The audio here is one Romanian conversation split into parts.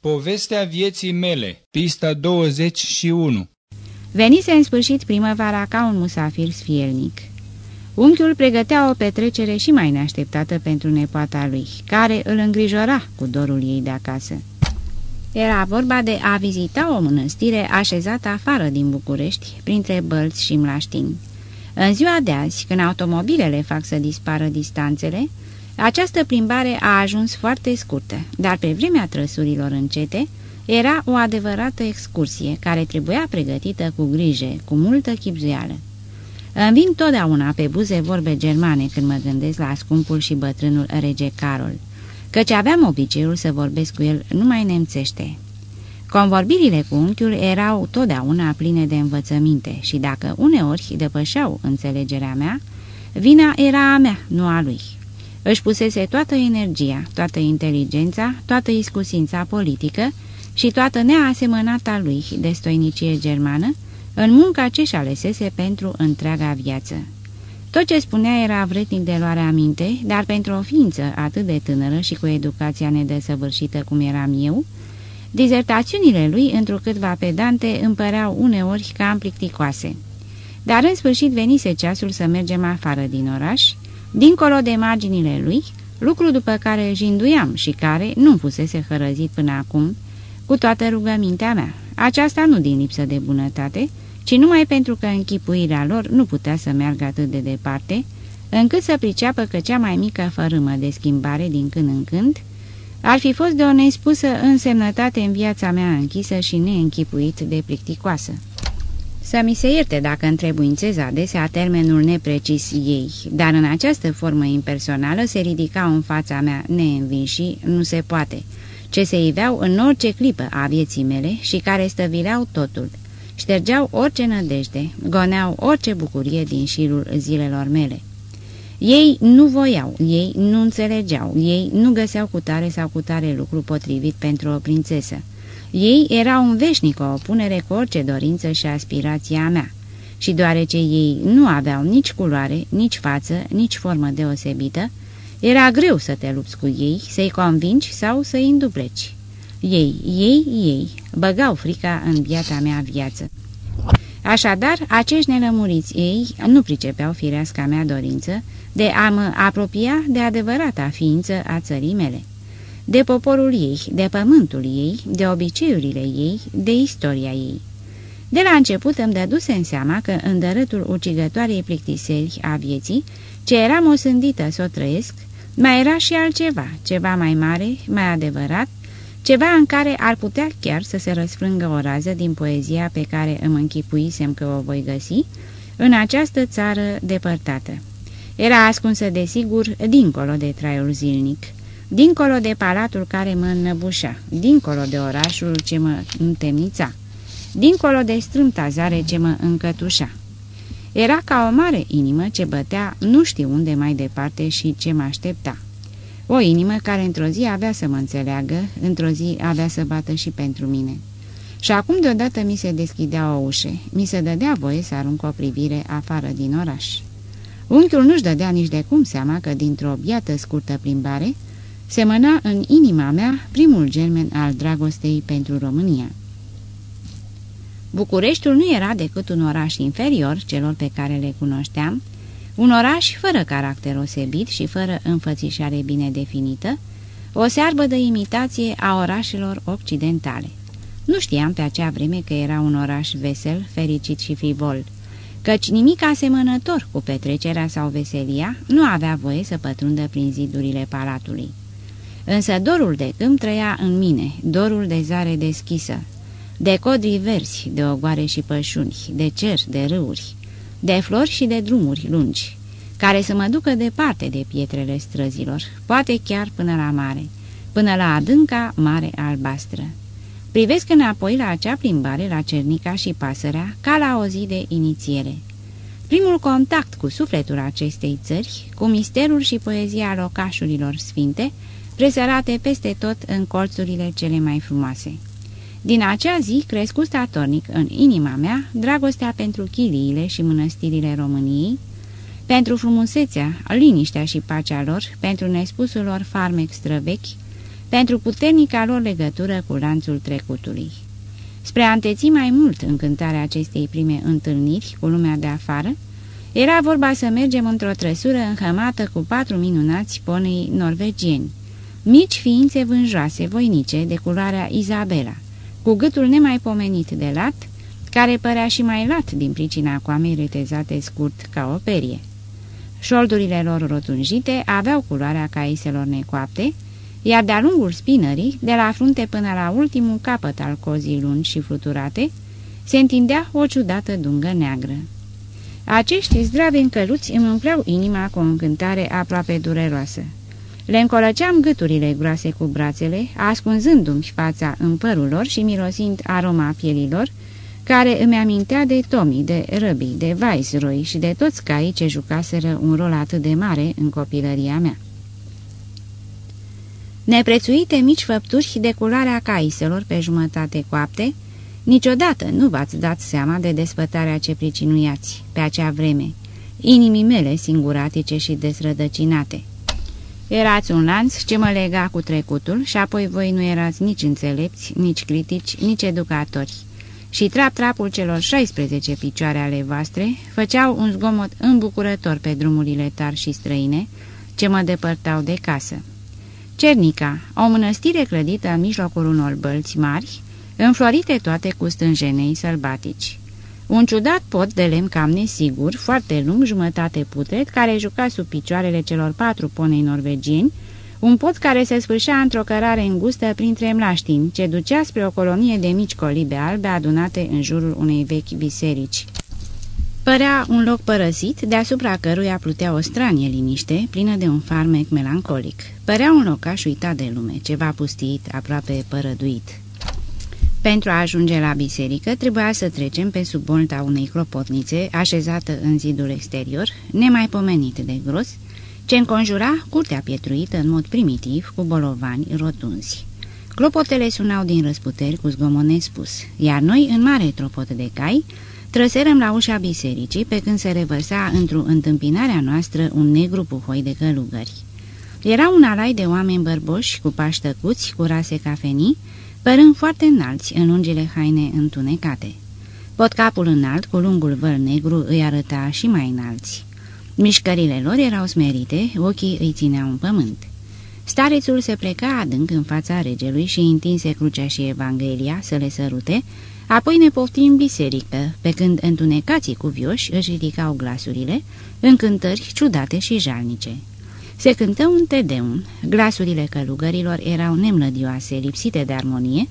Povestea vieții mele, pista 21 Venise în sfârșit primăvara ca un musafir sfielnic. Unchiul pregătea o petrecere și mai neașteptată pentru nepoata lui, care îl îngrijora cu dorul ei de acasă. Era vorba de a vizita o mănăstire așezată afară din București, printre bălți și mlaștini. În ziua de azi, când automobilele fac să dispară distanțele, această plimbare a ajuns foarte scurtă, dar pe vremea trăsurilor încete, era o adevărată excursie care trebuia pregătită cu grijă, cu multă chipzuială. Îmi vin totdeauna pe buze vorbe germane când mă gândesc la scumpul și bătrânul rege Carol, căci aveam obiceiul să vorbesc cu el numai nemțește. Convorbirile cu unchiul erau totdeauna pline de învățăminte și dacă uneori depășeau înțelegerea mea, vina era a mea, nu a lui. Își pusese toată energia, toată inteligența, toată iscusința politică și toată neasemănata lui de stoinicie germană în munca ce și alesese pentru întreaga viață. Tot ce spunea era vretnic de luare aminte, dar pentru o ființă atât de tânără și cu educația nedesăvârșită cum eram eu, dizertațiunile lui, întrucâtva pedante, îmi păreau uneori cam plicticoase. Dar în sfârșit venise ceasul să mergem afară din oraș, dincolo de marginile lui, lucru după care jinduiam și care nu fusese hărăzit până acum, cu toată rugămintea mea, aceasta nu din lipsă de bunătate, ci numai pentru că închipuirea lor nu putea să meargă atât de departe, încât să priceapă că cea mai mică fărâmă de schimbare din când în când ar fi fost de o nespusă însemnătate în viața mea închisă și neînchipuit de plicticoasă. Să mi se ierte dacă întrebuințez adesea termenul neprecis ei, dar în această formă impersonală se ridicau în fața mea neînvinși, nu se poate, ce se iveau în orice clipă a vieții mele și care stăvileau totul. Ștergeau orice nădejde, goneau orice bucurie din șirul zilelor mele. Ei nu voiau, ei nu înțelegeau, ei nu găseau cu tare sau cu tare lucru potrivit pentru o prințesă. Ei erau în veșnică opunere cu orice dorință și aspirație a mea. Și deoarece ei nu aveau nici culoare, nici față, nici formă deosebită, era greu să te lupți cu ei, să-i convingi sau să-i îndupleci. Ei, ei, ei, băgau frica în biata mea viață. Așadar, acești nelămuriți ei nu pricepeau fireasca mea dorință de a mă apropia de adevărata ființă a țării mele, de poporul ei, de pământul ei, de obiceiurile ei, de istoria ei. De la început îmi dăduse în seama că în dărâtul ucigătoarei plictiseli a vieții, ce eram osândită să o trăiesc, mai era și altceva, ceva mai mare, mai adevărat, ceva în care ar putea chiar să se răsfrângă o rază din poezia pe care îmi închipuisem că o voi găsi în această țară depărtată. Era ascunsă, desigur, dincolo de traiul zilnic, dincolo de palatul care mă înnăbușa, dincolo de orașul ce mă întemnița, dincolo de strâmta zare ce mă încătușa. Era ca o mare inimă ce bătea nu știu unde mai departe și ce mă aștepta. O inimă care într-o zi avea să mă înțeleagă, într-o zi avea să bată și pentru mine. Și acum deodată mi se deschidea o ușă, mi se dădea voie să arunc o privire afară din oraș. Unchiul nu-și dădea nici de cum seama că dintr-o biată scurtă plimbare semăna în inima mea primul germen al dragostei pentru România. Bucureștiul nu era decât un oraș inferior celor pe care le cunoșteam, un oraș fără caracter osebit și fără înfățișare bine definită, o searbă de imitație a orașelor occidentale. Nu știam pe acea vreme că era un oraș vesel, fericit și frivol, căci nimic asemănător cu petrecerea sau veselia nu avea voie să pătrundă prin zidurile palatului. Însă dorul de câmp trăia în mine, dorul de zare deschisă, de codri verzi, de ogoare și pășuni, de cer, de râuri, de flori și de drumuri lungi, care să mă ducă departe de pietrele străzilor, poate chiar până la mare, până la adânca mare albastră. Privesc înapoi la acea plimbare la Cernica și Pasărea ca la o zi de inițiere. Primul contact cu sufletul acestei țări, cu misterul și poezia locașurilor sfinte, presărate peste tot în colțurile cele mai frumoase. Din acea zi crescu statornic în inima mea dragostea pentru chiliile și mănăstirile României, pentru frumusețea, liniștea și pacea lor, pentru nespusul lor farmec străvechi, pentru puternica lor legătură cu lanțul trecutului. Spre a înteți mai mult încântarea acestei prime întâlniri cu lumea de afară, era vorba să mergem într-o trăsură înhămată cu patru minunați ponei norvegieni, mici ființe vânjoase, voinice, de culoarea Izabela, cu gâtul nemaipomenit de lat, care părea și mai lat din pricina coamei retezate scurt ca o perie. Șoldurile lor rotunjite aveau culoarea caiselor necoapte, iar de-a lungul spinării, de la frunte până la ultimul capăt al cozii lungi și fluturate, se întindea o ciudată dungă neagră. Acești zdravi încăluți îmi umpleau inima cu o încântare aproape dureroasă. Le încolăceam gâturile groase cu brațele, ascunzându-mi fața în părul lor și mirosind aroma pielilor, care îmi amintea de Tommy, de Răbi, de Viceroy și de toți caii ce jucaseră un rol atât de mare în copilăria mea. Neprețuite mici făpturi de culoarea caiselor pe jumătate coapte, niciodată nu v-ați dat seama de despătarea ce pricinuiați pe acea vreme, inimii mele singuratice și desrădăcinate. Erați un lanț ce mă lega cu trecutul și apoi voi nu erați nici înțelepți, nici critici, nici educatori. Și trap-trapul celor 16 picioare ale voastre făceau un zgomot îmbucurător pe drumurile tari și străine ce mă depărtau de casă. Cernica, o mănăstire clădită în mijlocul unor bălți mari, înflorite toate cu stânjenei sălbatici. Un ciudat pod de lemn cam nesigur, foarte lung, jumătate putret, care juca sub picioarele celor patru ponei norvegieni, un pod care se sfârșea într-o cărare îngustă printre mlaștini, ce ducea spre o colonie de mici colibe albe adunate în jurul unei vechi biserici. Părea un loc părăsit, deasupra căruia plutea o stranie liniște, plină de un farmec melancolic. Părea un locaș uitat de lume, ceva pustit, aproape părăduit. Pentru a ajunge la biserică, trebuia să trecem pe sub bolta unei clopotnițe, așezată în zidul exterior, nemaipomenit de gros, ce înconjura curtea pietruită în mod primitiv, cu bolovani rotunzi. Clopotele sunau din răsputeri cu zgomot nespus, iar noi, în mare tropot de cai, trăserăm la ușa bisericii, pe când se revărsa într-o întâmpinarea noastră un negru puhoi de călugări. Era un alai de oameni bărboși, cu pași tăcuți, cu rase cafenii, părând foarte înalți în lungile haine întunecate. Pot capul înalt, cu lungul văl negru, îi arăta și mai înalți. Mișcările lor erau smerite, ochii îi țineau în pământ. Starețul se pleca adânc în fața regelui și întinse crucea și Evanghelia să le sărute, apoi ne pofti în biserică, pe când întunecații cuvioși își ridicau glasurile, în cântări ciudate și jalnice. Se cântă un tedeum, glasurile călugărilor erau nemlădioase, lipsite de armonie,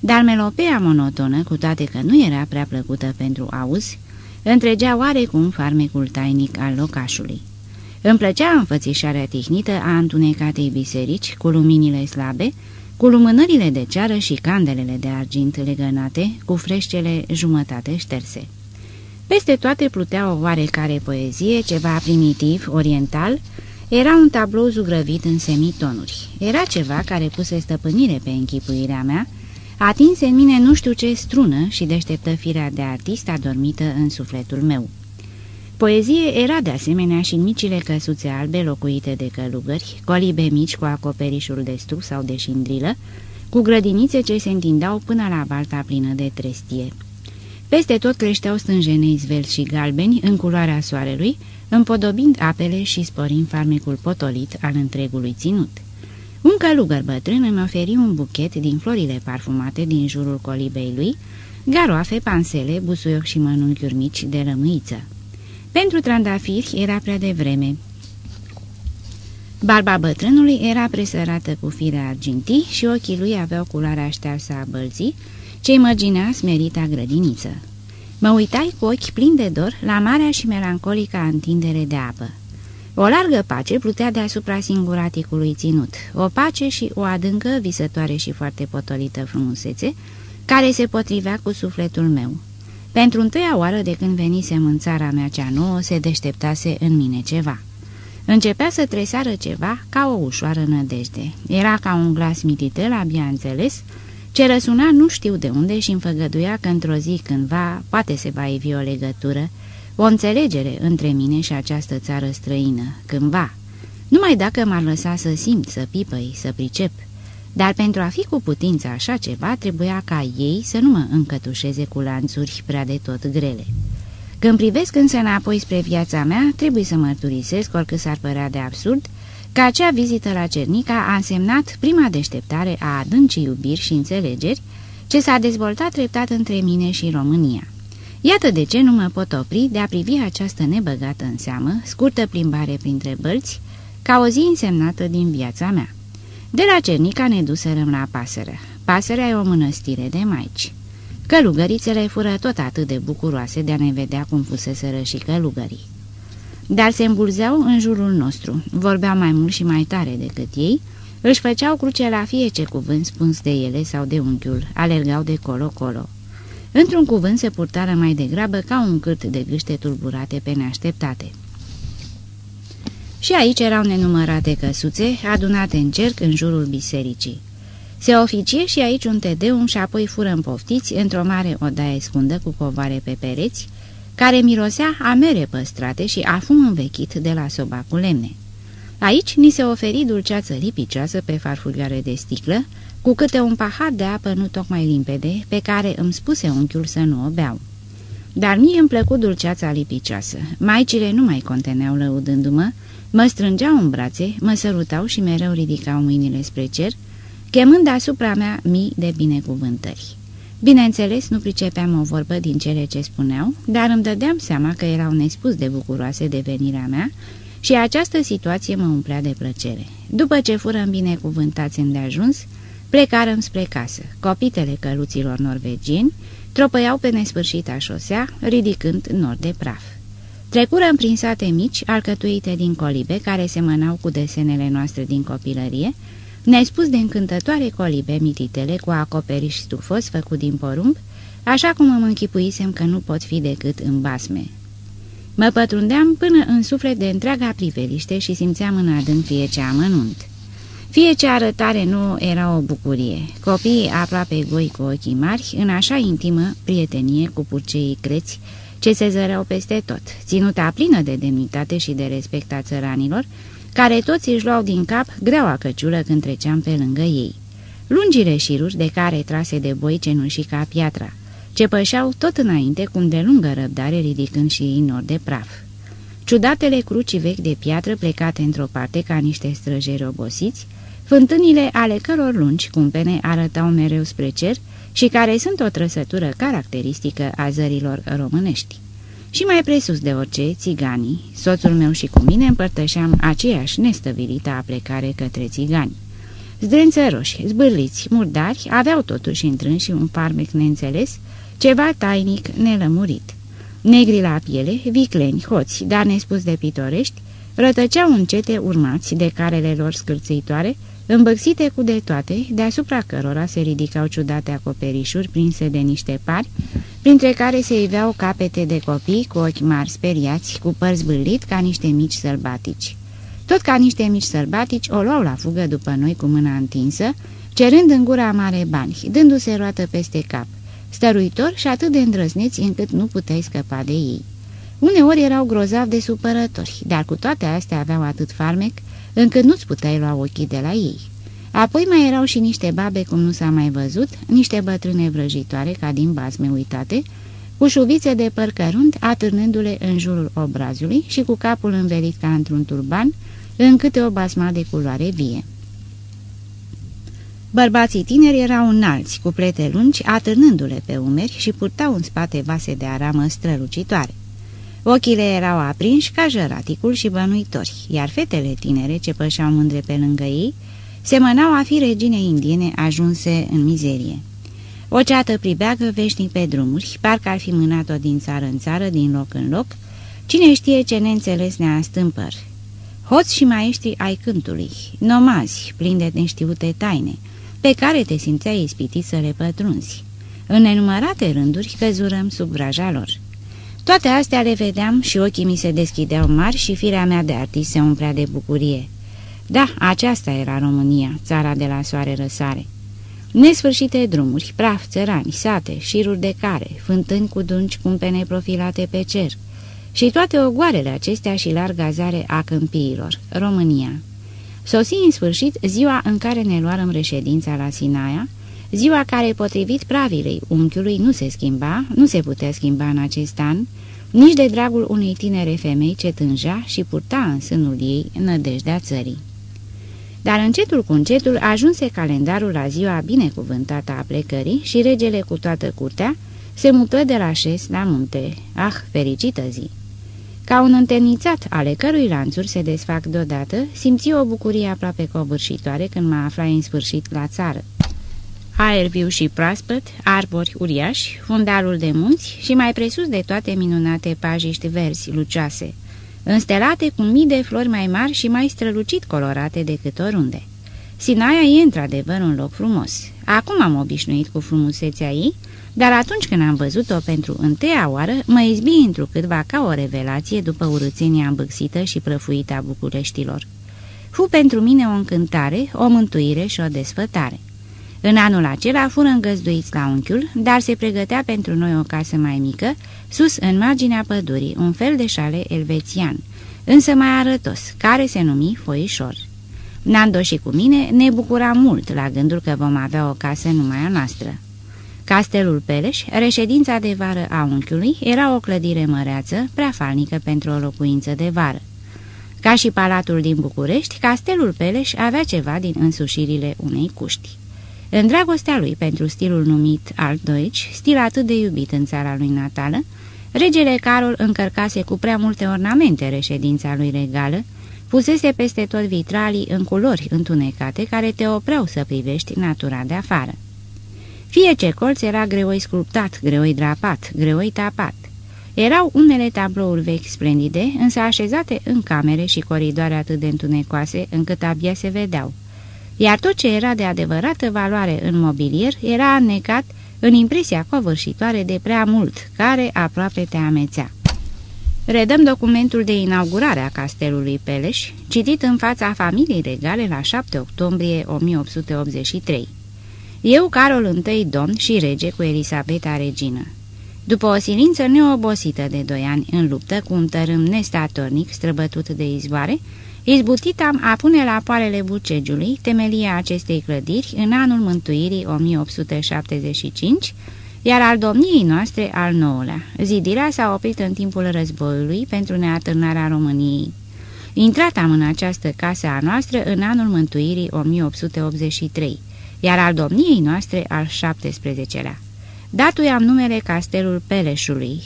dar melopea monotonă, cu toate că nu era prea plăcută pentru auz, întregea oarecum farmecul tainic al locașului. Îmi plăcea înfățișarea tihnită a întunecatei biserici, cu luminile slabe, cu lumânările de ceară și candelele de argint legănate, cu freșcele jumătate șterse. Peste toate plutea o oarecare poezie, ceva primitiv, oriental, era un tablou zugrăvit în semitonuri. Era ceva care puse stăpânire pe închipuirea mea, atinse în mine nu știu ce strună și deșteptă firea de artist adormită în sufletul meu. Poezie era de asemenea și în micile căsuțe albe locuite de călugări, colibe mici cu acoperișul de stup sau de șindrilă, cu grădinițe ce se întindeau până la balta plină de trestie. Peste tot creșteau stânjenei zvelți și galbeni în culoarea soarelui, împodobind apele și sporind farmecul potolit al întregului ținut. Un călugăr bătrân îmi oferi un buchet din florile parfumate din jurul colibei lui, garoafe, pansele, busuioc și mănunchiuri mici de rămâiță. Pentru trandafiri era prea devreme. Barba bătrânului era presărată cu fire argintii și ochii lui aveau culoarea ștearsă a bălții, ce imagina smerita grădiniță. Mă uitai cu ochi plini de dor la marea și melancolica întindere de apă. O largă pace plutea deasupra singuraticului ținut, o pace și o adâncă, visătoare și foarte potolită frumusețe, care se potrivea cu sufletul meu. Pentru întâia oară de când venisem în țara mea cea nouă, se deșteptase în mine ceva. Începea să tresară ceva ca o ușoară nădejde. Era ca un glas mititel, abia înțeles, ce răsuna nu știu de unde și înfăgăduia că într-o zi cândva poate se va ivi o legătură, o înțelegere între mine și această țară străină, cândva. Numai dacă m-ar lăsa să simt, să pipăi, să pricep. dar pentru a fi cu putință așa ceva, trebuia ca ei să nu mă încătușeze cu lanțuri prea de tot grele. Când privesc însă înapoi spre viața mea, trebuie să mărturisesc, oricât s-ar părea de absurd, că acea vizită la Cernica a însemnat prima deșteptare a adâncii iubiri și înțelegeri ce s-a dezvoltat treptat între mine și România. Iată de ce nu mă pot opri de a privi această nebăgată în seamă, scurtă plimbare printre bălți, ca o zi însemnată din viața mea. De la Cernica ne duserăm la Pasărea. Pasărea e o mănăstire de maici. Călugărițele fură tot atât de bucuroase de a ne vedea cum fuseseră și călugării. Dar se îmbulzeau în jurul nostru, vorbeau mai mult și mai tare decât ei, își făceau cruce la fiece cuvânt spus de ele sau de unchiul, alergau de colo-colo. Într-un cuvânt se purtară mai degrabă ca un cârt de gâște tulburate pe neașteptate. Și aici erau nenumărate căsuțe, adunate în cerc în jurul bisericii. Se oficie și aici un tedeum și apoi fură împoftiți într-o mare odaie scundă cu covoare pe pereți, care mirosea amere păstrate și afum învechit de la soba cu lemne. Aici ni se oferi dulceață lipicioasă pe farfurioare de sticlă, cu câte un pahar de apă nu tocmai limpede, pe care îmi spuse unchiul să nu o beau. Dar mie îmi plăcut dulceața lipicioasă. Maicile nu mai conteneau lăudându-mă, mă strângeau în brațe, mă sărutau și mereu ridicau mâinile spre cer, chemând asupra mea mii de binecuvântări. Bineînțeles, nu pricepeam o vorbă din cele ce spuneau, dar îmi dădeam seama că erau nespus de bucuroase de venirea mea și această situație mă umplea de plăcere. După ce fură binecuvântați îndeajuns, plecarăm spre casă. Copitele căluților norvegieni tropăiau pe nesfârșita șosea, ridicând nor de praf. Trecurăm prin sate mici, alcătuite din colibe, care semănau cu desenele noastre din copilărie, ne-ai spus de încântătoare colibe mititele cu acoperiș stufos făcut din porumb, așa cum îmi închipuisem că nu pot fi decât în basme. Mă pătrundeam până în suflet de întreaga priveliște și simțeam în adânc fie ce amănunt. Fie ce arătare nu era o bucurie. Copiii aproape goi cu ochii mari, în așa intimă prietenie cu purceii creți, ce se zăreau peste tot, ținuta plină de demnitate și de respect a țăranilor, care toți își luau din cap greaua căciulă când treceam pe lângă ei. Lungile șiruri de care trase de boi cenușii ca piatra, ce pășeau tot înainte cum de lungă răbdare ridicând și ei nor de praf. Ciudatele cruci vechi de piatră plecate într-o parte ca niște străjeri obosiți, fântânile ale căror lungi cumpene arătau mereu spre cer și care sunt o trăsătură caracteristică a zărilor românești. Și mai presus de orice, țiganii, soțul meu și cu mine împărtășeam aceeași nestăvilită aplecare către țigani. Zdrență roși, zbârliți, murdari, aveau totuși întrânși un farmec neînțeles, ceva tainic, nelămurit. Negri la piele, vicleni, hoți, dar nespus de pitorești, rătăceau încete urmați de carele lor scârțitoare, îmbăxite cu de toate, deasupra cărora se ridicau ciudate acoperișuri prinse de niște pari, printre care se iveau capete de copii cu ochi mari speriați, cu păr zbârlit ca niște mici sălbatici. Tot ca niște mici sălbatici o luau la fugă după noi cu mâna întinsă, cerând în gura mare bani, dându-se roată peste cap, stăruitor și atât de îndrăzneți încât nu puteai scăpa de ei. Uneori erau grozav de supărători, dar cu toate astea aveau atât farmec, încât nu-ți puteai lua ochii de la ei. Apoi mai erau și niște babe cum nu s-a mai văzut, niște bătrâne vrăjitoare ca din bazme uitate, cu șuvițe de păr cărunt atârnându-le în jurul obrazului și cu capul învelit ca într-un turban, în câte o basma de culoare vie. Bărbații tineri erau înalți, cu plete lungi, atârnându-le pe umeri și purtau în spate vase de aramă strălucitoare. Ochile erau aprinși ca jăraticul și bănuitori, iar fetele tinere ce pășeau mândre pe lângă ei, semănau a fi regine indiene ajunse în mizerie. O ceată pribeagă veșnic pe drumuri, parcă ar fi mânat-o din țară în țară, din loc în loc, cine știe ce neînțeles ne stâmpăr. Hoți și maestri ai cântului, nomazi, plini de neștiute taine, pe care te simțeai ispitit să le pătrunzi. În nenumărate rânduri căzurăm sub vraja lor. Toate astea le vedeam și ochii mi se deschideau mari și firea mea de artist se umplea de bucurie. Da, aceasta era România, țara de la soare răsare. Nesfârșite drumuri, praf, țărani, sate, șiruri de care, fântâni cu dunci cumpene profilate pe cer și toate ogoarele acestea și larga zare a câmpiilor, România. Sosi în sfârșit ziua în care ne luarăm reședința la Sinaia, ziua care, potrivit pravilei unchiului, nu se schimba, nu se putea schimba în acest an, nici de dragul unei tinere femei ce tânja și purta în sânul ei nădejdea țării. Dar încetul cu încetul ajunse calendarul la ziua binecuvântată a plecării și regele cu toată curtea se mută de la șes la munte. Ah, fericită zi! Ca un întemnițat ale cărui lanțuri se desfac deodată, simți o bucurie aproape covârșitoare când mă aflai în sfârșit la țară. Aer viu și proaspăt, arbori uriași, fundalul de munți și mai presus de toate minunate pajiști verzi, lucioase, înstelate cu mii de flori mai mari și mai strălucit colorate decât oriunde. Sinaia e într-adevăr un loc frumos. Acum am obișnuit cu frumusețea ei, dar atunci când am văzut-o pentru întâia oară, mă izbi întrucâtva ca o revelație după urățenia îmbâxită și prăfuită a Bucureștilor. Fu pentru mine o încântare, o mântuire și o desfătare. În anul acela fură îngăzduiți la unchiul, dar se pregătea pentru noi o casă mai mică, sus în marginea pădurii, un fel de șale elvețian, însă mai arătos, care se numi Foișor. Nando și cu mine ne bucura mult la gândul că vom avea o casă numai a noastră. Castelul Peleș, reședința de vară a unchiului, era o clădire măreață, prea falnică pentru o locuință de vară. Ca și palatul din București, castelul Peleș avea ceva din însușirile unei cuști. În dragostea lui pentru stilul numit Altdeutsch, stil atât de iubit în țara lui natală, regele Carol încărcase cu prea multe ornamente reședința lui regală, pusese peste tot vitralii în culori întunecate care te opreau să privești natura de afară. Fie ce colț era greoi sculptat, greoi drapat, greoi tapat. Erau unele tablouri vechi splendide, însă așezate în camere și coridoare atât de întunecoase încât abia se vedeau. Iar tot ce era de adevărată valoare în mobilier era anecat în impresia covârșitoare de prea mult, care aproape te amețea. Redăm documentul de inaugurare a castelului Peleș, citit în fața familiei regale la 7 octombrie 1883. Eu, Carol I, domn și rege cu Elisabeta regină. După o silință neobosită de doi ani în luptă cu un tărâm nestatornic străbătut de izvoare, izbutit am a pune la poalele bucegiului temelia acestei clădiri în anul mântuirii 1875, iar al domniei noastre al nouălea. Zidirea s-a oprit în timpul războiului pentru neatârnarea României. Intrat am în această casă a noastră în anul mântuirii 1883 iar al domniei noastre al 17-lea. Datuiam numele Castelul Peleșului.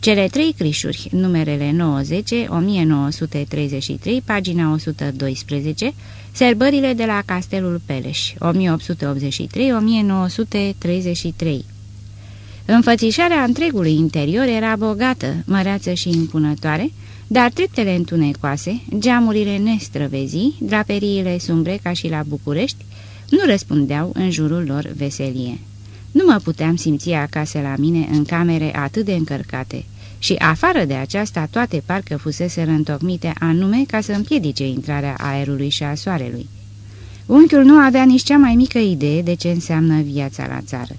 Cele trei crișuri, numerele 90, 1933, pagina 112, serbările de la Castelul Peleș, 1883-1933. Înfățișarea întregului interior era bogată, măreață și impunătoare, dar treptele întunecoase, geamurile nestrăvezii, draperiile sumbre ca și la București, nu răspundeau în jurul lor veselie. Nu mă puteam simți acasă la mine în camere atât de încărcate și afară de aceasta toate parcă fusese întocmite anume ca să împiedice intrarea aerului și a soarelui. Unchiul nu avea nici cea mai mică idee de ce înseamnă viața la țară.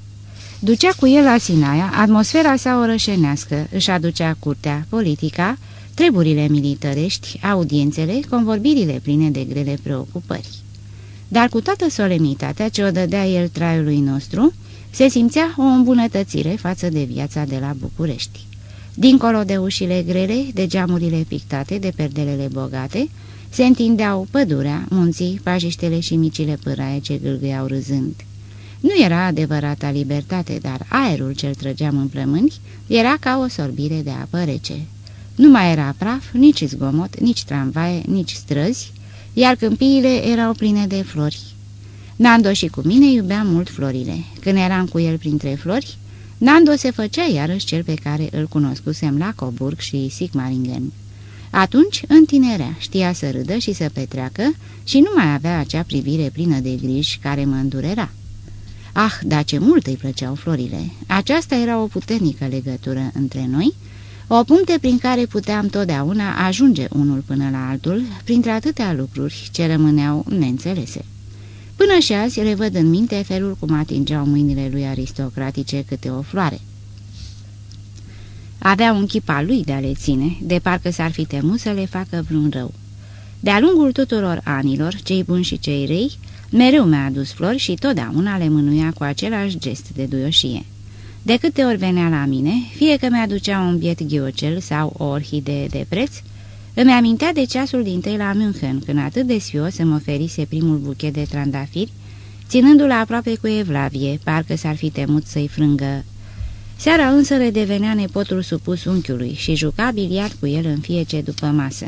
Ducea cu el la Sinaia atmosfera sa orășenească, își aducea curtea, politica, treburile militărești, audiențele, convorbirile pline de grele preocupări dar cu toată solemnitatea ce o dădea el traiului nostru, se simțea o îmbunătățire față de viața de la București. Dincolo de ușile grele, de geamurile pictate, de perdelele bogate, se întindeau pădurea, munții, pajiștele și micile pâraie ce gâlgâiau râzând. Nu era adevărata libertate, dar aerul ce-l trăgeam în plămâni era ca o sorbire de apă rece. Nu mai era praf, nici zgomot, nici tramvaie, nici străzi, iar câmpiile erau pline de flori. Nando și cu mine iubeam mult florile. Când eram cu el printre flori, Nando se făcea iarăși cel pe care îl cunoscusem la Coburg și Sigmaringen. Atunci întinerea, știa să râdă și să petreacă și nu mai avea acea privire plină de griji care mă îndurera. Ah, dar ce mult îi plăceau florile! Aceasta era o puternică legătură între noi o punte prin care puteam totdeauna ajunge unul până la altul, printre atâtea lucruri ce rămâneau neînțelese. Până și azi revăd în minte felul cum atingeau mâinile lui aristocratice câte o floare. Avea un chip al lui de a le ține, de parcă s-ar fi temut să le facă vreun rău. De-a lungul tuturor anilor, cei buni și cei rei, mereu mi-a adus flori și totdeauna le mânuia cu același gest de duioșie. De câte ori venea la mine, fie că mi-aducea un biet ghiocel sau o orhidee de preț, îmi amintea de ceasul din tăi la München, când atât de sfios îmi oferise primul buchet de trandafiri, ținându-l aproape cu evlavie, parcă s-ar fi temut să-i frângă. Seara însă redevenea nepotul supus unchiului și juca biliard cu el în fiece după masă,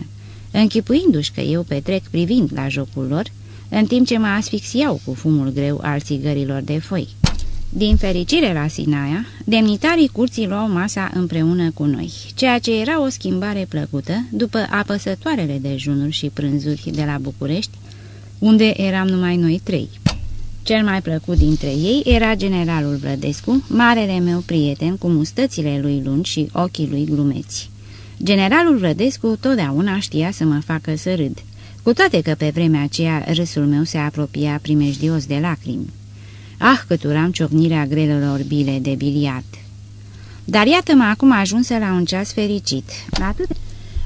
închipuindu-și că eu petrec privind la jocul lor, în timp ce mă asfixiau cu fumul greu al țigărilor de foi. Din fericire la Sinaia, demnitarii curții luau masa împreună cu noi, ceea ce era o schimbare plăcută după apăsătoarele dejunuri și prânzuri de la București, unde eram numai noi trei. Cel mai plăcut dintre ei era generalul Vlădescu, marele meu prieten cu mustățile lui lungi și ochii lui glumeți. Generalul Vlădescu totdeauna știa să mă facă să râd, cu toate că pe vremea aceea râsul meu se apropia primejdios de lacrimi. Ah, cât uram ciocnirea grelelor bile de biliard! Dar iată-mă acum ajunsă la un ceas fericit, atât,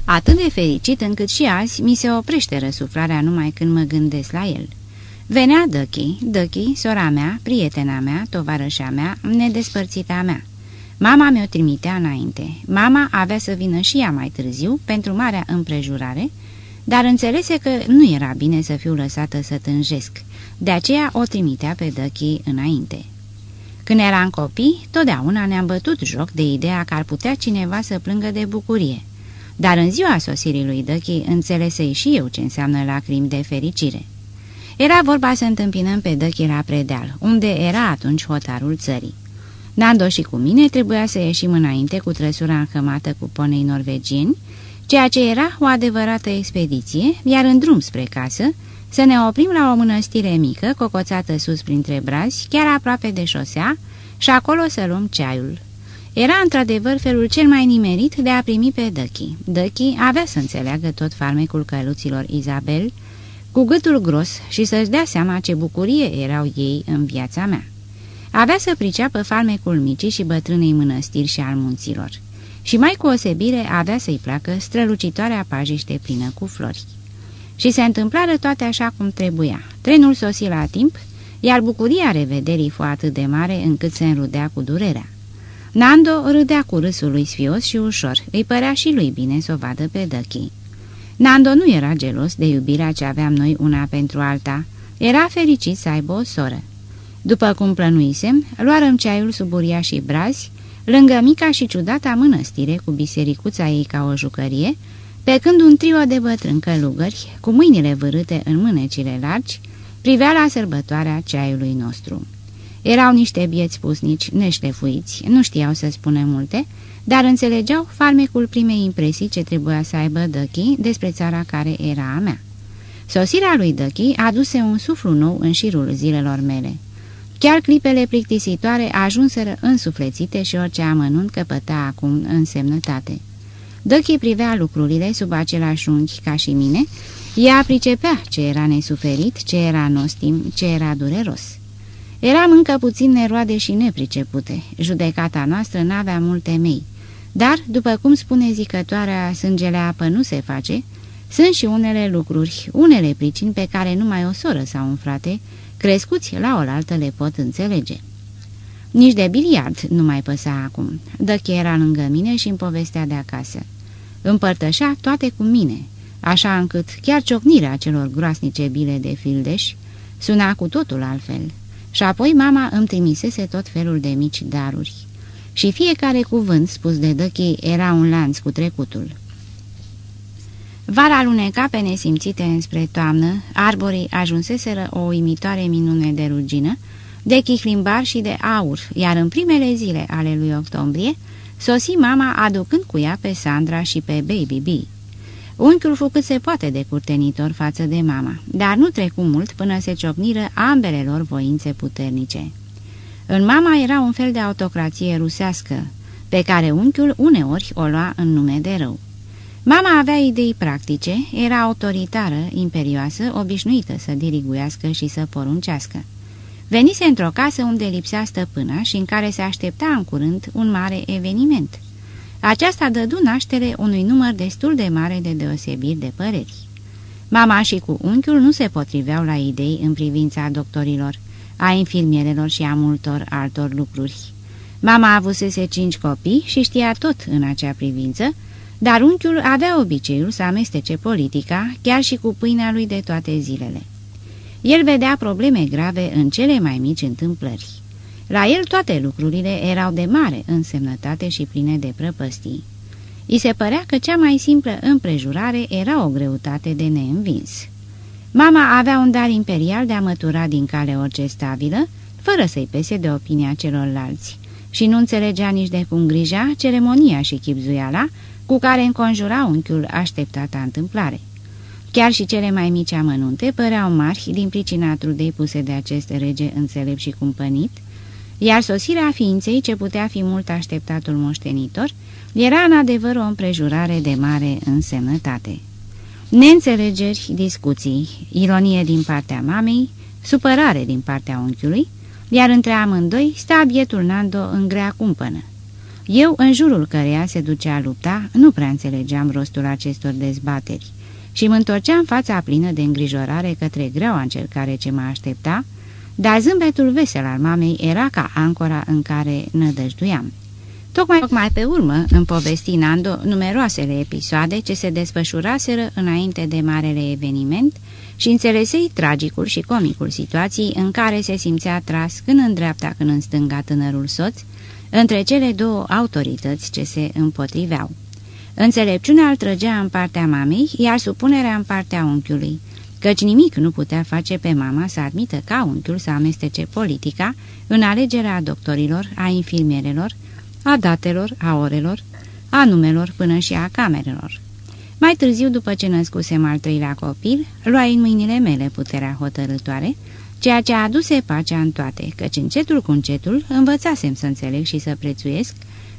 atât de fericit încât și azi mi se oprește răsuflarea numai când mă gândesc la el. Venea Dăchi, Dăchi, sora mea, prietena mea, tovarășa mea, nedespărțita mea. Mama mi-o trimitea înainte. Mama avea să vină și ea mai târziu, pentru marea împrejurare, dar înțelese că nu era bine să fiu lăsată să tânjesc. De aceea o trimitea pe Dăchi înainte. Când eram copii, totdeauna ne-am bătut joc de ideea că ar putea cineva să plângă de bucurie. Dar în ziua sosirii lui Dăchi înțelesei și eu ce înseamnă lacrimi de fericire. Era vorba să întâmpinăm pe Dăchi la predeal, unde era atunci hotarul țării. Nando și cu mine trebuia să ieșim înainte cu trăsura înhămată cu ponei norvegieni, ceea ce era o adevărată expediție, iar în drum spre casă, să ne oprim la o mănăstire mică, cocoțată sus printre brazi, chiar aproape de șosea, și acolo să luăm ceaiul. Era într-adevăr felul cel mai nimerit de a primi pe Dăchi. Dăchi avea să înțeleagă tot farmecul căluților Izabel, cu gâtul gros și să-și dea seama ce bucurie erau ei în viața mea. Avea să priceapă farmecul micii și bătrânei mănăstiri și al munților. Și mai cu osebire avea să-i placă strălucitoarea pajiște plină cu flori. Și se întâmplară toate așa cum trebuia. Trenul sosi la timp, iar bucuria revederii fu atât de mare încât se înrudea cu durerea. Nando râdea cu râsul lui sfios și ușor, îi părea și lui bine să o vadă pe Dăchi. Nando nu era gelos de iubirea ce aveam noi una pentru alta, era fericit să aibă o soră. După cum plănuisem, luarăm ceaiul sub și brazi, lângă mica și ciudata mănăstire cu bisericuța ei ca o jucărie, pe când un trio de bătrâni călugări, cu mâinile vârâte în mânecile largi, privea la sărbătoarea ceaiului nostru. Erau niște bieți pusnici, neștefuiți, nu știau să spună multe, dar înțelegeau farmecul primei impresii ce trebuia să aibă Dăchi despre țara care era a mea. Sosirea lui Dăchi aduse un suflu nou în șirul zilelor mele. Chiar clipele plictisitoare ajunseră însuflețite și orice amănunt căpăta acum însemnătate. Dăchi privea lucrurile sub același unghi ca și mine, ea pricepea ce era nesuferit, ce era nostim, ce era dureros. Eram încă puțin neroade și nepricepute, judecata noastră n-avea multe mei, dar, după cum spune zicătoarea, sângele apă nu se face, sunt și unele lucruri, unele pricini pe care numai o soră sau un frate, crescuți la oaltă le pot înțelege. Nici de biliard nu mai păsa acum. Dăche era lângă mine și îmi povestea de acasă. Împărtășea toate cu mine, așa încât chiar ciocnirea celor groasnice bile de fildeș suna cu totul altfel. Și apoi mama îmi trimisese tot felul de mici daruri. Și fiecare cuvânt spus de Dăchi era un lanț cu trecutul. Vara aluneca pe nesimțite înspre toamnă, arborii ajunseseră o uimitoare minune de rugină, de chihlimbar și de aur, iar în primele zile ale lui octombrie, sosi mama aducând cu ea pe Sandra și pe Baby B. Unchiul fu cât se poate de curtenitor față de mama, dar nu trecu mult până se ciocniră ambele lor voințe puternice. În mama era un fel de autocrație rusească, pe care unchiul uneori o lua în nume de rău. Mama avea idei practice, era autoritară, imperioasă, obișnuită să diriguiască și să poruncească. Venise într-o casă unde lipsea stăpâna și în care se aștepta în curând un mare eveniment. Aceasta dădu naștere unui număr destul de mare de deosebiri de păreri. Mama și cu unchiul nu se potriveau la idei în privința doctorilor, a infirmierelor și a multor altor lucruri. Mama avusese cinci copii și știa tot în acea privință, dar unchiul avea obiceiul să amestece politica chiar și cu pâinea lui de toate zilele. El vedea probleme grave în cele mai mici întâmplări. La el toate lucrurile erau de mare însemnătate și pline de prăpăstii. I se părea că cea mai simplă împrejurare era o greutate de neînvins. Mama avea un dar imperial de a mătura din cale orice stabilă, fără să-i pese de opinia celorlalți, și nu înțelegea nici de cum grija ceremonia și chipzuiala cu care înconjura unchiul așteptata întâmplare. Chiar și cele mai mici amănunte păreau mari din pricina trudei puse de acest rege înțelept și cumpănit, iar sosirea ființei, ce putea fi mult așteptatul moștenitor, era în adevăr o împrejurare de mare însemnătate. Neînțelegeri, discuții, ironie din partea mamei, supărare din partea unchiului, iar între amândoi sta bietul Nando în grea cumpănă. Eu, în jurul căreia se ducea lupta, nu prea înțelegeam rostul acestor dezbateri și mă întorceam fața plină de îngrijorare către greaua încercare ce mă aștepta, dar zâmbetul vesel al mamei era ca ancora în care nădăjduiam. Tocmai, tocmai pe urmă îmi povesti Nando numeroasele episoade ce se desfășuraseră înainte de marele eveniment și înțelesei tragicul și comicul situației în care se simțea tras când în dreapta, când în stânga tânărul soț, între cele două autorități ce se împotriveau. Înțelepciunea îl trăgea în partea mamei, iar supunerea în partea unchiului, căci nimic nu putea face pe mama să admită ca unchiul să amestece politica în alegerea doctorilor, a infirmierelor, a datelor, a orelor, a numelor până și a camerelor. Mai târziu, după ce născusem al treilea copil, luai în mâinile mele puterea hotărătoare, ceea ce aduse pacea în toate, căci încetul cu încetul învățasem să înțeleg și să prețuiesc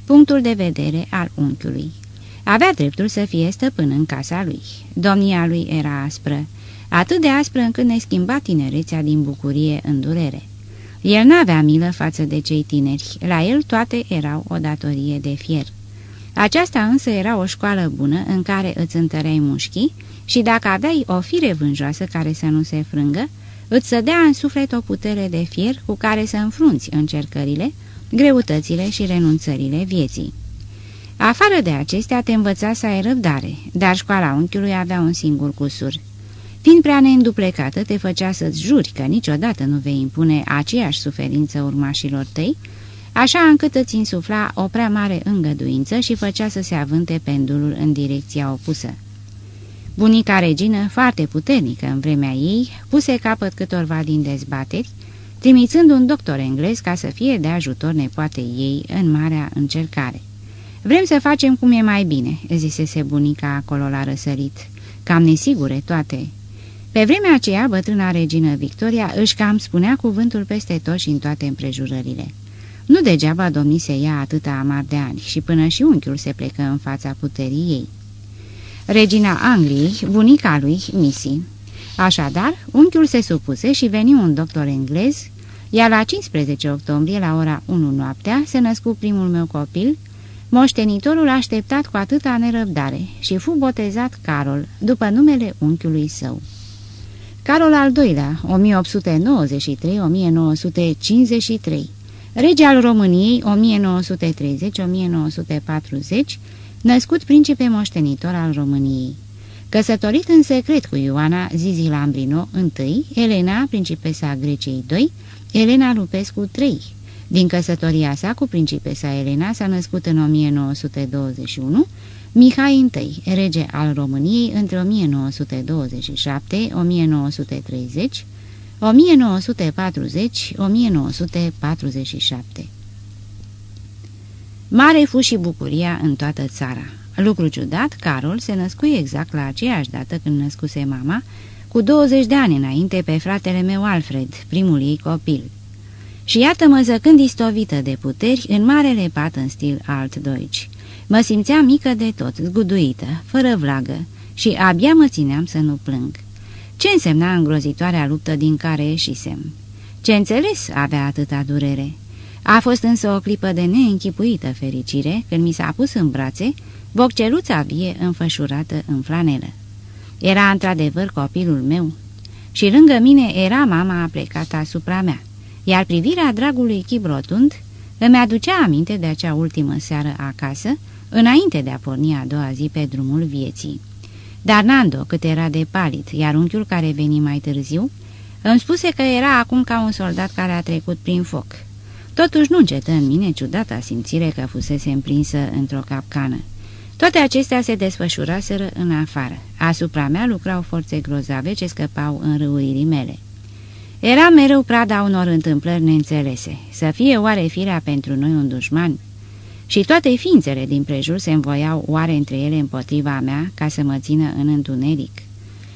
punctul de vedere al unchiului. Avea dreptul să fie stăpân în casa lui. Domnia lui era aspră, atât de aspră încât ne schimba tinerețea din bucurie în durere. El n-avea milă față de cei tineri, la el toate erau o datorie de fier. Aceasta însă era o școală bună în care îți întăreai mușchii și dacă aveai o fire vânjoasă care să nu se frângă, îți sădea în suflet o putere de fier cu care să înfrunți încercările, greutățile și renunțările vieții. Afară de acestea te învăța să ai răbdare, dar școala unchiului avea un singur cusur – Fiind prea neînduplecată, te făcea să-ți juri că niciodată nu vei impune aceeași suferință urmașilor tăi, așa încât îți insufla o prea mare îngăduință și făcea să se avânte pendulul în direcția opusă. Bunica regină, foarte puternică în vremea ei, puse capăt câtorva din dezbateri, trimițând un doctor englez ca să fie de ajutor nepoatei ei în marea încercare. Vrem să facem cum e mai bine," zisese bunica acolo la răsărit. Cam nesigure toate, pe vremea aceea, bătrâna regină Victoria își cam spunea cuvântul peste tot și în toate împrejurările. Nu degeaba domnise ea atâta amar de ani și până și unchiul se plecă în fața puterii ei. Regina Angliei, bunica lui, Missy. Așadar, unchiul se supuse și veni un doctor englez, iar la 15 octombrie, la ora 1 noaptea, se născu primul meu copil, moștenitorul așteptat cu atâta nerăbdare și fu botezat Carol, după numele unchiului său. Carol al II-lea, 1893-1953, rege al României 1930-1940, născut principe moștenitor al României. Căsătorit în secret cu Ioana Zizi Lambrino I, Elena, principesa Greciei II, Elena Lupescu III. Din căsătoria sa cu principesa Elena s-a născut în 1921 Mihai I, rege al României între 1927-1930, 1940-1947. Mare fu și bucuria în toată țara. Lucru ciudat, Carol se născui exact la aceeași dată când născuse mama, cu 20 de ani înainte pe fratele meu Alfred, primul ei copil. Și iată-mă zăcând istovită de puteri în marele pat în stil alt-deutsch. Mă simțeam mică de tot, zguduită, fără vlagă și abia mă țineam să nu plâng. Ce însemna îngrozitoarea luptă din care ieșisem? Ce înțeles avea atâta durere? A fost însă o clipă de neînchipuită fericire când mi s-a pus în brațe bocceluța vie înfășurată în flanelă. Era într-adevăr copilul meu. Și lângă mine era mama aplecată asupra mea, iar privirea dragului chip rotund îmi aducea aminte de acea ultimă seară acasă, înainte de a porni a doua zi pe drumul vieții. Dar Nando, cât era de palid, iar unchiul care veni mai târziu, îmi spuse că era acum ca un soldat care a trecut prin foc. Totuși nu încetă în mine ciudata simțire că fusese împrinsă într-o capcană. Toate acestea se desfășuraseră în afară. Asupra mea lucrau forțe grozave ce scăpau în râuirii mele. Era mereu prada unor întâmplări neînțelese. Să fie oare firea pentru noi un dușman? Și toate ființele din prejur se învoiau oare între ele împotriva mea ca să mă țină în întuneric.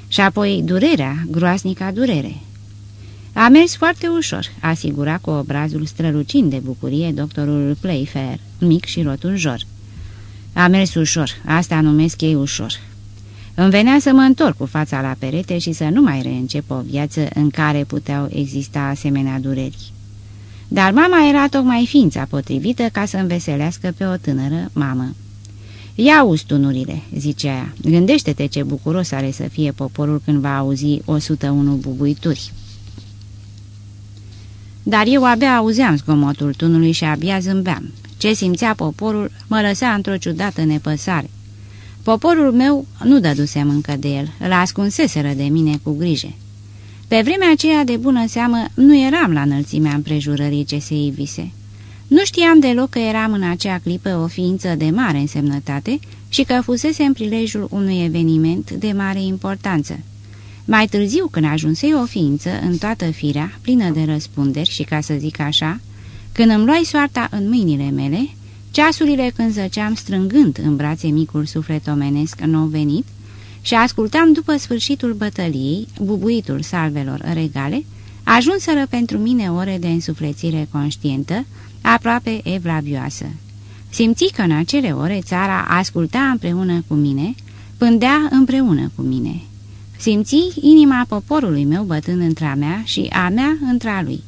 Și apoi durerea, groasnica durere. A mers foarte ușor, asigura cu obrazul strălucind de bucurie doctorul Playfair, mic și rotunjor. A mers ușor, asta numesc ei ușor. Îmi venea să mă întorc cu fața la perete și să nu mai reîncep o viață în care puteau exista asemenea dureri. Dar mama era tocmai ființa potrivită ca să înveselească pe o tânără mamă. Ia ustunurile, zicea ea, gândește-te ce bucuros are să fie poporul când va auzi 101 bubuituri. Dar eu abia auzeam zgomotul tunului și abia zâmbeam. Ce simțea poporul mă lăsa într-o ciudată nepăsare. Poporul meu nu dădusem încă de el, îl ascunseseră de mine cu grijă. Pe vremea aceea de bună seamă nu eram la înălțimea împrejurării ce se ivise. Nu știam deloc că eram în acea clipă o ființă de mare însemnătate și că fusese în prilejul unui eveniment de mare importanță. Mai târziu, când ajunsei o ființă în toată firea, plină de răspunderi și, ca să zic așa, când îmi luai soarta în mâinile mele, ceasurile când zăceam strângând în brațe micul suflet omenesc nou venit și ascultam după sfârșitul bătăliei, bubuitul salvelor regale, ajunseră pentru mine ore de însuflețire conștientă, aproape evlavioasă. Simți că în acele ore țara asculta împreună cu mine, pândea împreună cu mine. Simți inima poporului meu bătând între a mea și a mea între a lui.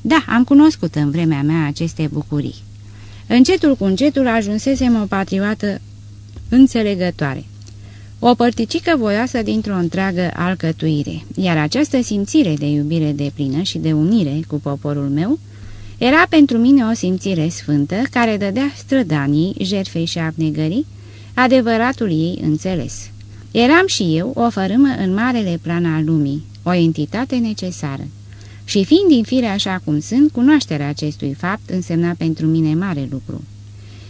Da, am cunoscut în vremea mea aceste bucurii. Încetul cu încetul ajunsesem o patriotă înțelegătoare. O părticică voioasă dintr-o întreagă alcătuire, iar această simțire de iubire de plină și de unire cu poporul meu era pentru mine o simțire sfântă care dădea strădanii, jerfei și abnegării, adevăratul ei înțeles. Eram și eu o fărâmă în marele plan al lumii, o entitate necesară. Și fiind din fire așa cum sunt, cunoașterea acestui fapt însemna pentru mine mare lucru.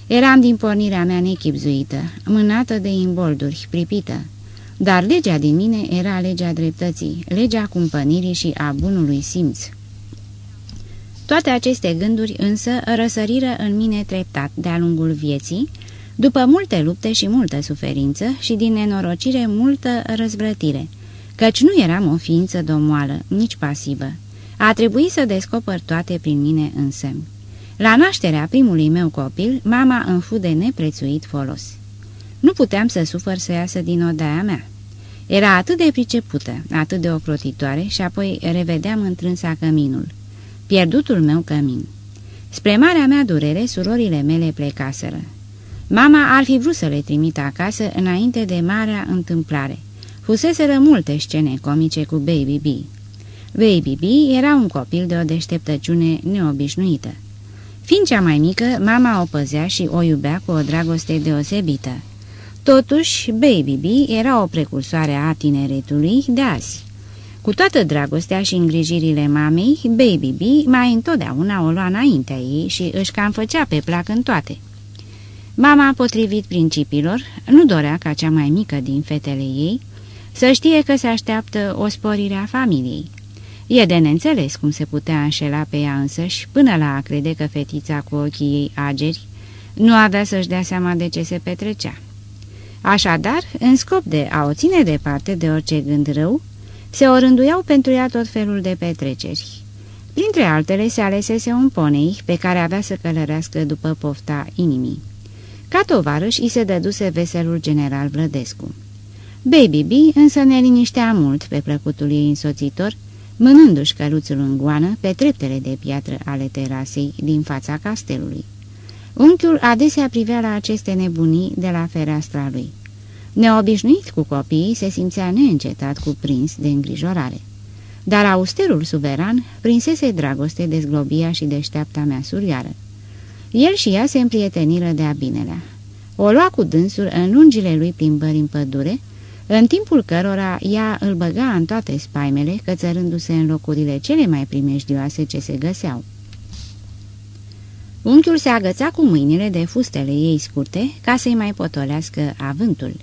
Eram din pornirea mea nechipzuită, mânată de imbolduri, pripită, dar legea din mine era legea dreptății, legea cumpănirii și a bunului simț. Toate aceste gânduri însă răsăriră în mine treptat de-a lungul vieții, după multe lupte și multă suferință și din nenorocire multă răzvrătire, căci nu eram o ființă domoală, nici pasivă. A trebuit să descoper toate prin mine însă. La nașterea primului meu copil, mama îmi fu de neprețuit folos. Nu puteam să sufăr să iasă din odaia mea. Era atât de pricepută, atât de ocrotitoare și apoi revedeam întrânsa căminul. Pierdutul meu cămin. Spre marea mea durere, surorile mele plecaseră. Mama ar fi vrut să le trimită acasă înainte de marea întâmplare. Fuseseră multe scene comice cu Baby B. Baby B era un copil de o deșteptăciune neobișnuită. Fiind cea mai mică, mama o păzea și o iubea cu o dragoste deosebită. Totuși, Baby B era o precursoare a tineretului de azi. Cu toată dragostea și îngrijirile mamei, Baby B mai întotdeauna o lua înaintea ei și își cam făcea pe plac în toate. Mama, potrivit principiilor, nu dorea ca cea mai mică din fetele ei să știe că se așteaptă o sporire a familiei. E de neînțeles cum se putea înșela pe ea însăși până la a crede că fetița cu ochii ei ageri nu avea să-și dea seama de ce se petrecea. Așadar, în scop de a o ține departe de orice gând rău, se orânduiau pentru ea tot felul de petreceri. Printre altele se alesese un ponei pe care avea să călărească după pofta inimii. Ca tovarăș îi se dăduse veselul general Vlădescu. Baby B însă ne liniștea mult pe plăcutul ei însoțitor, mânându-și căluțul în goană pe treptele de piatră ale terasei din fața castelului. Unchiul adesea privea la aceste nebunii de la fereastra lui. Neobișnuit cu copiii, se simțea neîncetat cuprins de îngrijorare. Dar austerul suveran prinsese dragoste de zglobia și deșteapta mea surioară. El și ea se împrieteniră de-a binelea. O lua cu dânsul în lungile lui plimbări în pădure, în timpul cărora ea îl băga în toate spaimele, cățărându-se în locurile cele mai primejdioase ce se găseau. Unchiul se agăța cu mâinile de fustele ei scurte ca să-i mai potolească avântul.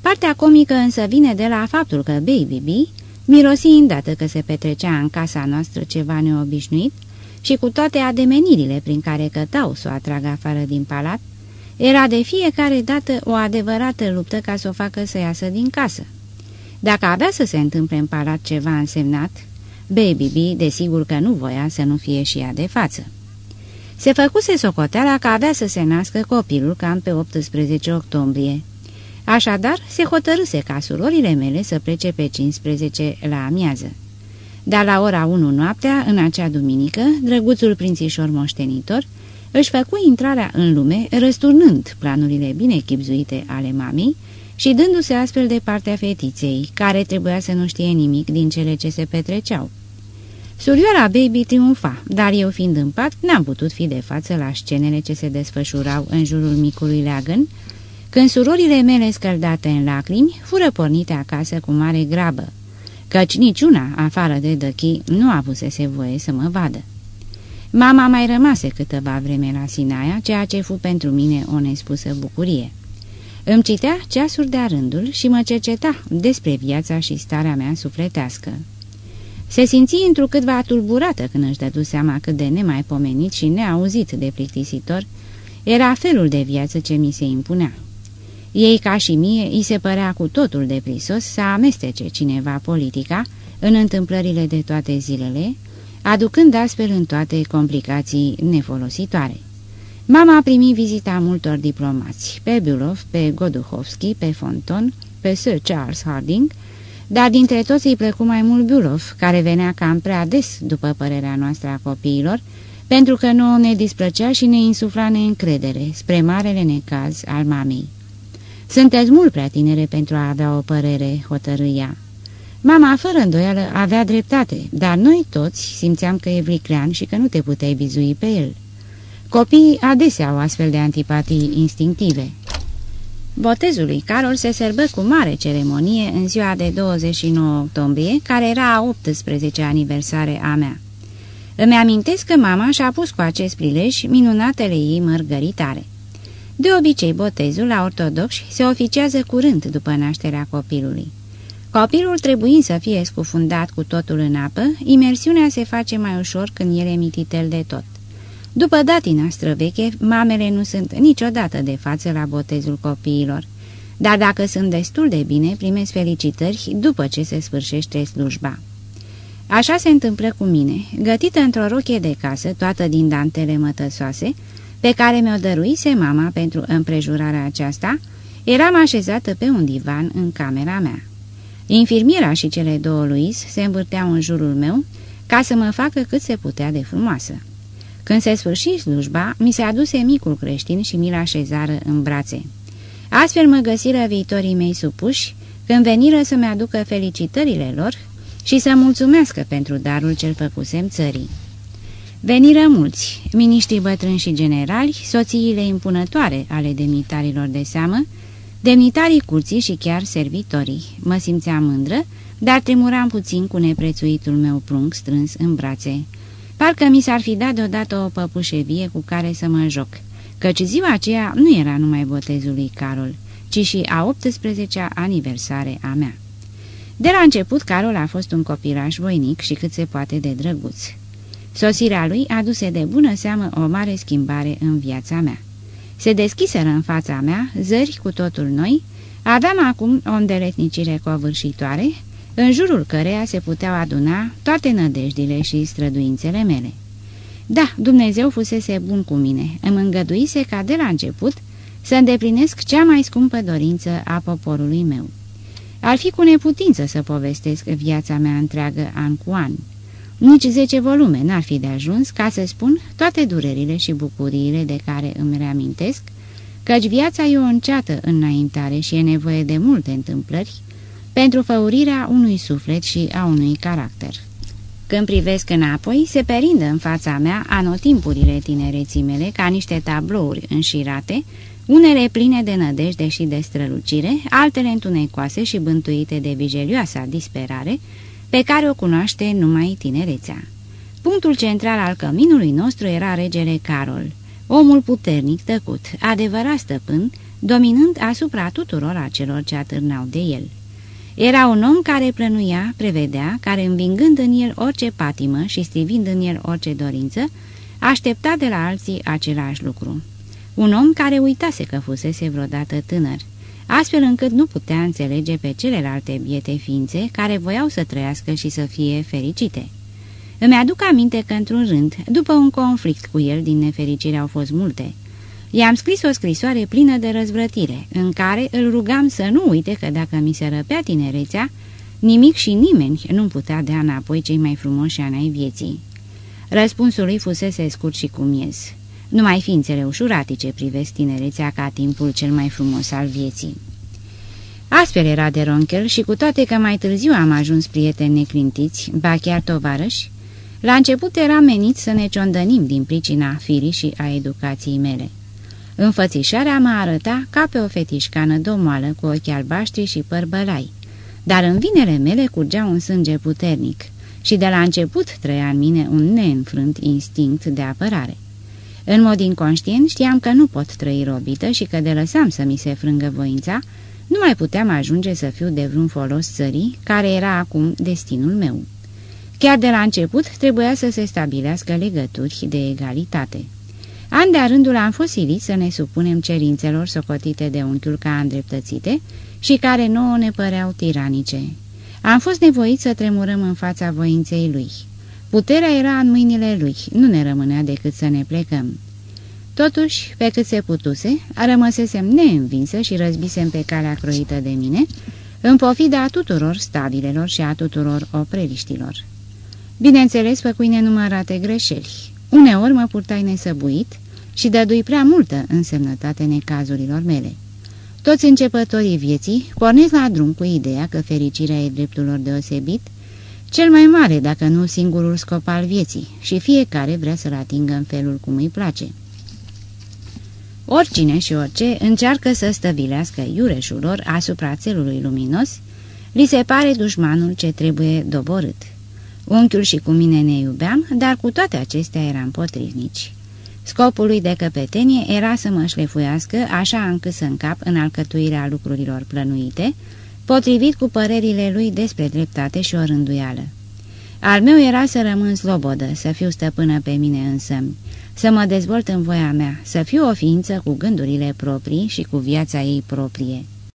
Partea comică însă vine de la faptul că Baby B mirosi îndată că se petrecea în casa noastră ceva neobișnuit și cu toate ademenirile prin care cătau să o atragă afară din palat, era de fiecare dată o adevărată luptă ca să o facă să iasă din casă. Dacă avea să se întâmple în palat ceva însemnat, Baby B desigur că nu voia să nu fie și ea de față. Se făcuse socoteala că avea să se nască copilul cam pe 18 octombrie. Așadar, se hotărâse ca surorile mele să plece pe 15 la amiază. Dar la ora 1 noaptea, în acea duminică, drăguțul prințișor moștenitor își făcu intrarea în lume, răsturnând planurile bine chipzuite ale mamei și dându-se astfel de partea fetiței, care trebuia să nu știe nimic din cele ce se petreceau. Surioara Baby triumfa, dar eu fiind în pat, n-am putut fi de față la scenele ce se desfășurau în jurul micului leagăn, când surorile mele scăldate în lacrimi fură pornite acasă cu mare grabă, căci niciuna, afară de Dăchi, nu avusese voie să mă vadă. Mama mai rămase câteva vreme la Sinaia, ceea ce fu pentru mine o nespusă bucurie. Îmi citea ceasuri de rândul și mă cerceta despre viața și starea mea sufletească. Se simți întrucâtva tulburată când își dădu seama cât de nemaipomenit și neauzit de plictisitor era felul de viață ce mi se impunea. Ei, ca și mie, îi se părea cu totul de prisos să amestece cineva politica în întâmplările de toate zilele, aducând astfel în toate complicații nefolositoare. Mama a primit vizita multor diplomați, pe Bulov, pe Goduhovski, pe Fonton, pe Sir Charles Harding, dar dintre toți îi plăcu mai mult Bulov, care venea cam prea des, după părerea noastră a copiilor, pentru că nouă ne displăcea și ne insufla neîncredere, spre marele necaz al mamei. Sunteți mult prea tinere pentru a avea o părere, hotărâia. Mama, fără îndoială, avea dreptate, dar noi toți simțeam că e viclean și că nu te puteai bizui pe el. Copiii adesea au astfel de antipatii instinctive. Botezul lui Carol se sărbă cu mare ceremonie în ziua de 29 octombrie, care era a 18 aniversare a mea. Îmi amintesc că mama și-a pus cu acest prilej minunatele ei mărgăritare. De obicei, botezul la ortodoxi se oficiază curând după nașterea copilului. Copilul trebuind să fie scufundat cu totul în apă, imersiunea se face mai ușor când el e mititel de tot. După datina străveche, mamele nu sunt niciodată de față la botezul copiilor, dar dacă sunt destul de bine, primesc felicitări după ce se sfârșește slujba. Așa se întâmplă cu mine, gătită într-o rochie de casă, toată din dantele mătăsoase, pe care mi-o dăruise mama pentru împrejurarea aceasta, eram așezată pe un divan în camera mea. Infirmiera și cele două Luis se învârteau în jurul meu ca să mă facă cât se putea de frumoasă. Când se sfârși slujba, mi se aduse micul creștin și mi-l așezară în brațe. Astfel mă găsiră viitorii mei supuși, când veniră să-mi aducă felicitările lor și să mulțumească pentru darul cel făcusem țării. Veniră mulți, miniștrii bătrâni și generali, soțiile impunătoare ale demnitarilor de seamă, demnitarii curții și chiar servitorii. Mă simțeam mândră, dar tremuram puțin cu neprețuitul meu prunc strâns în brațe. Parcă mi s-ar fi dat deodată o păpușe vie cu care să mă joc, căci ziua aceea nu era numai botezul lui Carol, ci și a 18-a aniversare a mea. De la început, Carol a fost un copilaș voinic și cât se poate de drăguț. Sosirea lui aduse de bună seamă o mare schimbare în viața mea. Se deschiseră în fața mea zări cu totul noi, aveam acum o îndeletnicire covârșitoare, în jurul căreia se puteau aduna toate nădejdile și străduințele mele. Da, Dumnezeu fusese bun cu mine, îmi îngăduise ca de la început să îndeplinesc cea mai scumpă dorință a poporului meu. Ar fi cu neputință să povestesc viața mea întreagă an cu an. Nici zece volume n-ar fi de ajuns ca să spun toate durerile și bucuriile de care îmi reamintesc, căci viața e o înceată înaintare și e nevoie de multe întâmplări pentru făurirea unui suflet și a unui caracter. Când privesc înapoi, se perindă în fața mea anotimpurile tinereții mele ca niște tablouri înșirate, unele pline de nădejde și de strălucire, altele întunecoase și bântuite de vigelioasa disperare, pe care o cunoaște numai tinerețea. Punctul central al căminului nostru era regele Carol, omul puternic, tăcut, adevărat stăpân, dominând asupra tuturor acelor ce atârnau de el. Era un om care plănuia, prevedea, care învingând în el orice patimă și strivind în el orice dorință, aștepta de la alții același lucru. Un om care uitase că fusese vreodată tânăr, astfel încât nu putea înțelege pe celelalte biete ființe care voiau să trăiască și să fie fericite. Îmi aduc aminte că într-un rând, după un conflict cu el, din nefericire au fost multe, I-am scris o scrisoare plină de răzvrătire, în care îl rugam să nu uite că dacă mi se răpea tinerețea, nimic și nimeni nu putea dea înapoi cei mai frumoși ani ai vieții. Răspunsul lui fusese scurt și cu miez. Numai ființele ușuratice privesc tinerețea ca timpul cel mai frumos al vieții. Astfel era de ronchel și cu toate că mai târziu am ajuns prieteni neclintiți, ba chiar tovarăși, la început era menit să ne ciondănim din pricina firii și a educației mele. Înfățișarea mă arăta ca pe o fetișcană domoală cu ochi albaștri și păr bălai, dar în vinele mele curgea un sânge puternic și de la început trăia în mine un neînfrânt instinct de apărare. În mod inconștient știam că nu pot trăi robită și că de lăsam să mi se frângă voința, nu mai puteam ajunge să fiu de vreun folos țării, care era acum destinul meu. Chiar de la început trebuia să se stabilească legături de egalitate. An de rândul am fost silit să ne supunem cerințelor socotite de unchiul ca îndreptățite și care nouă ne păreau tiranice. Am fost nevoit să tremurăm în fața voinței lui. Puterea era în mâinile lui, nu ne rămânea decât să ne plecăm. Totuși, pe cât se putuse, rămăsesem neînvinsă și răzbisem pe calea croită de mine, în pofida a tuturor stabilelor și a tuturor opreliștilor. Bineînțeles, făcui nenumărate greșeli. Uneori mă purtai nesăbuit, și dădui prea multă însemnătate necazurilor mele. Toți începătorii vieții pornesc la drum cu ideea că fericirea e dreptul lor deosebit, cel mai mare, dacă nu singurul scop al vieții, și fiecare vrea să-l atingă în felul cum îi place. Oricine și orice încearcă să stăvilească iureșul lor asupra țelului luminos, li se pare dușmanul ce trebuie doborât. Unchiul și cu mine ne iubeam, dar cu toate acestea eram potrivnici. Scopul lui de căpetenie era să mă șlefuiască așa încât să încap în alcătuirea lucrurilor plănuite, potrivit cu părerile lui despre dreptate și o rânduială. Al meu era să rămân slobodă, să fiu stăpână pe mine însă, să mă dezvolt în voia mea, să fiu o ființă cu gândurile proprii și cu viața ei proprie.